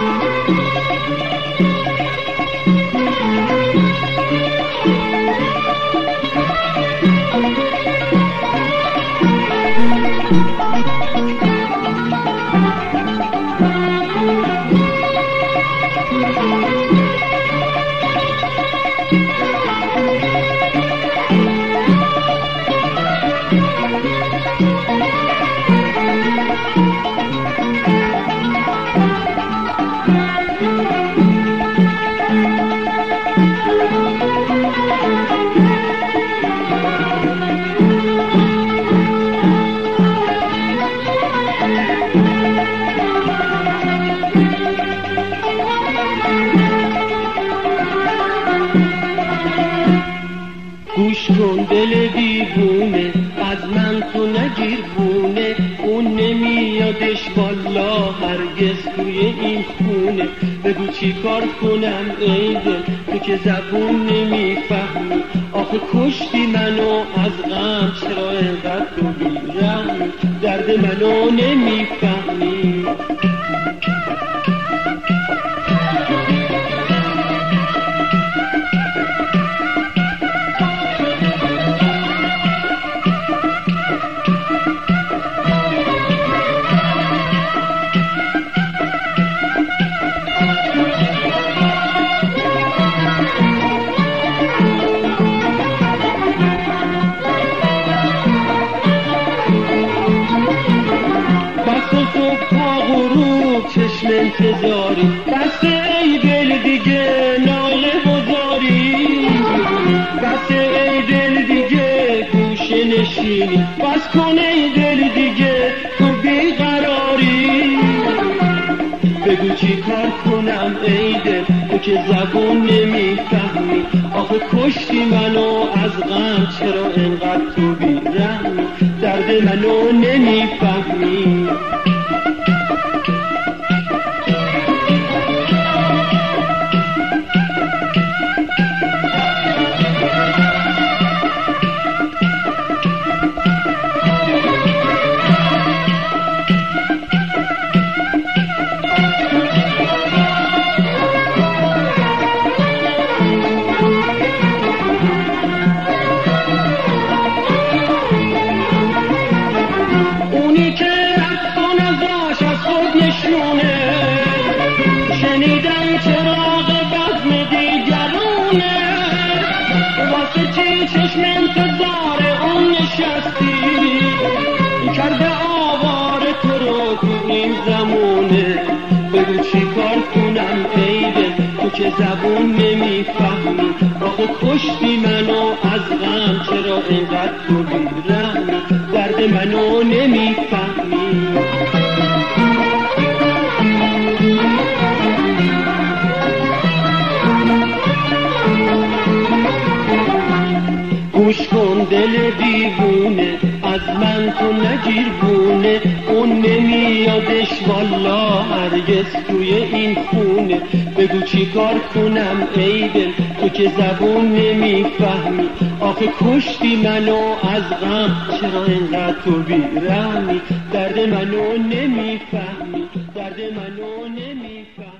Thank you. گوش کن دل دیوونه از من تو نگیر بونه اون نمیادش والا هرگز توی این خونه. بگو چی کار کنم دل تو که زبون نمی‌فهمی. آخه کشتی منو از غم چرا اینقدر تو بیرم درد منو نمی‌فهمی. چشم انتظاری. بس ای دل دیگه ناله بزاری بس ای دل دیگه گوشه نشینی. بس کن ای دل دیگه تو بیقراری. بگو چی کار کنم ای دل تو که زبون نمی‌فهمی. آخه کشتی منو از غم چرا انقدر تو بیرحمی؟ درد منو نمی‌فهمی. چشم انتظار اون نشستی؟ کرده آوار تو رو این زمونه. بگو چی کار کنم ایده تو که زبون نمی‌فهمی؟ آخه کشتی منو از غم چرا اینقدر تو بیرم درد منو دیوونه از من تو نگیر بونه اون نمیادش والا هرگز توی این خونه. بگو چی کار کنم ای دل تو که زبون نمی‌فهمی. آخه کشتی منو از غم چرا اینقدر تو بیرمی درد منو نمی‌فهمی. درد منو نمی‌فهمی.